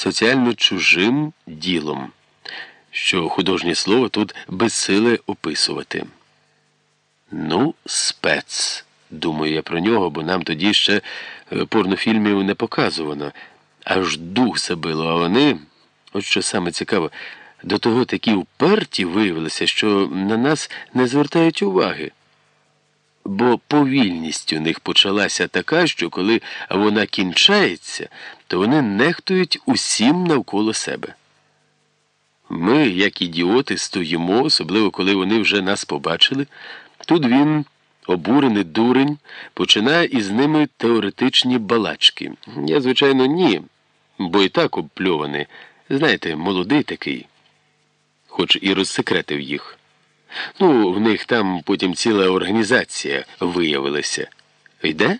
соціально чужим ділом, що художнє слово тут безсиле описувати. Ну, спец. Думаю я про нього, бо нам тоді ще е, порнофільмів не показувано. Аж дух забило, а вони, от що саме цікаво, до того такі вперті виявилися, що на нас не звертають уваги. Бо повільність у них почалася така, що коли вона кінчається, то вони нехтують усім навколо себе. Ми, як ідіоти, стоїмо, особливо коли вони вже нас побачили. Тут він, обурений дурень, починає із ними теоретичні балачки. Я, звичайно, ні, бо і так обпльований. Знаєте, молодий такий, хоч і розсекретив їх. Ну, в них там потім ціла організація виявилася. Йде?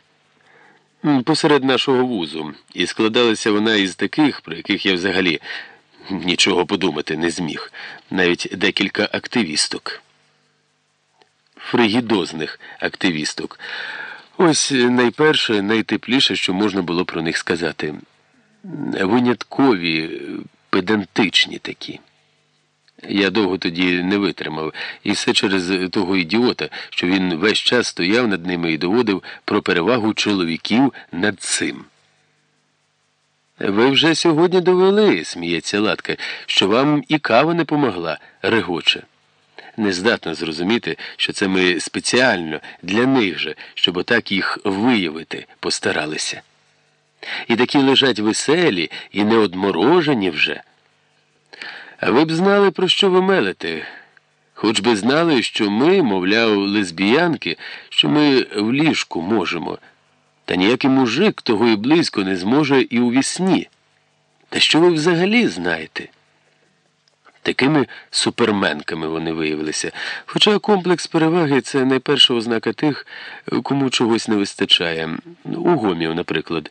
Посеред нашого вузу. І складалася вона із таких, про яких я взагалі нічого подумати не зміг, навіть декілька активісток. Фригідозних активісток. Ось найперше, найтепліше, що можна було про них сказати. Виняткові, педантичні такі. Я довго тоді не витримав, і все через того ідіота, що він весь час стояв над ними і доводив про перевагу чоловіків над цим. Ви вже сьогодні довели, сміється Латка, що вам і кава не помогла, регоче. Нездатно зрозуміти, що це ми спеціально для них же, щоб отак їх виявити, постаралися. І такі лежать веселі і неодморожені вже. Ви б знали, про що ви мелите. Хоч би знали, що ми, мовляв, лесбіянки, що ми в ліжку можемо. Та ніякий мужик того і близько не зможе і у вісні. Та що ви взагалі знаєте? Такими суперменками вони виявилися. Хоча комплекс переваги це найперша ознака тих, кому чогось не вистачає. У гомів, наприклад,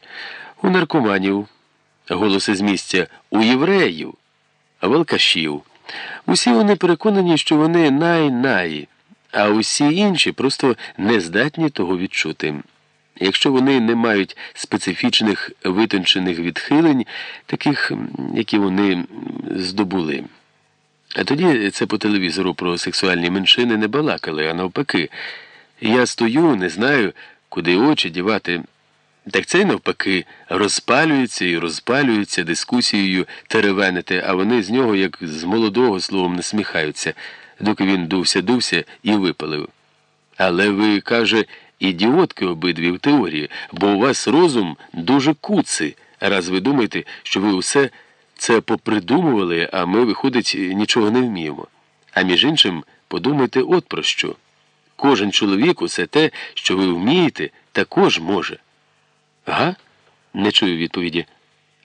у наркоманів, голоси з місця, у євреїв, волкашів. Усі вони переконані, що вони най-най, а усі інші просто не здатні того відчути. Якщо вони не мають специфічних витончених відхилень, таких, які вони здобули. А тоді це по телевізору про сексуальні меншини не балакали, а навпаки. Я стою, не знаю, куди очі дівати. Так це навпаки розпалюється і розпалюється дискусією теревенити, а вони з нього, як з молодого словом, насміхаються, доки він дувся-дувся і випалив. Але ви, каже, ідіотки обидві в теорії, бо у вас розум дуже куций, раз ви думаєте, що ви усе це попридумували, а ми, виходить, нічого не вміємо. А між іншим, подумайте от про що. Кожен чоловік усе те, що ви вмієте, також може. Га? Не чую відповіді.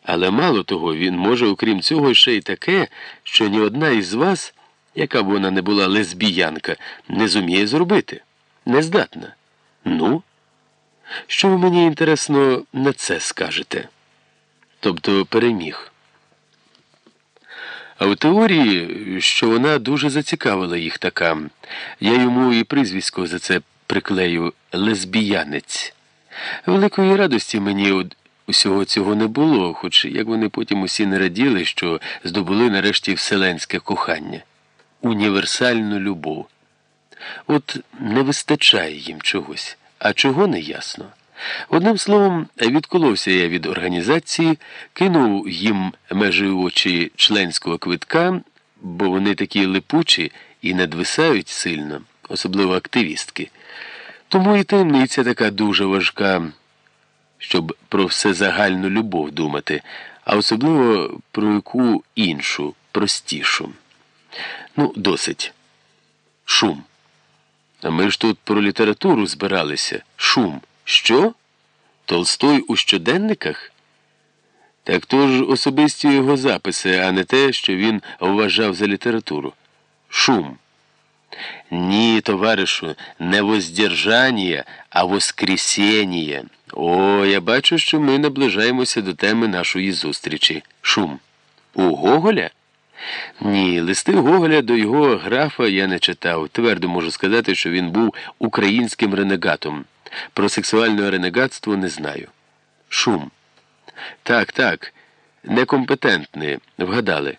Але мало того, він може, окрім цього, ще й таке, що ні одна із вас, яка б вона не була лесбіянка, не зуміє зробити. Нездатна. Ну? Що ви мені інтересно на це скажете? Тобто переміг. А в теорії, що вона дуже зацікавила їх така, я йому і прізвисько за це приклею лесбіянець. Великої радості мені усього цього не було, хоч як вони потім усі не раділи, що здобули нарешті вселенське кохання, універсальну любов. От не вистачає їм чогось, а чого не ясно. Одним словом, відколовся я від організації, кинув їм межі очі членського квитка, бо вони такі липучі і надвисають сильно, особливо активістки. Тому і таємниця така дуже важка, щоб про всезагальну любов думати, а особливо про яку іншу, простішу. Ну, досить. Шум. А ми ж тут про літературу збиралися. Шум. Що? Толстой у щоденниках? Так то ж особисті його записи, а не те, що він вважав за літературу. Шум. Ні, товаришу, не воздержання, а воскресіння. О, я бачу, що ми наближаємося до теми нашої зустрічі. Шум. У Гоголя? Ні, листи Гоголя до його графа я не читав. Твердо можу сказати, що він був українським ренегатом. Про сексуальне ренегатство не знаю. Шум. Так, так. некомпетентний, вгадали.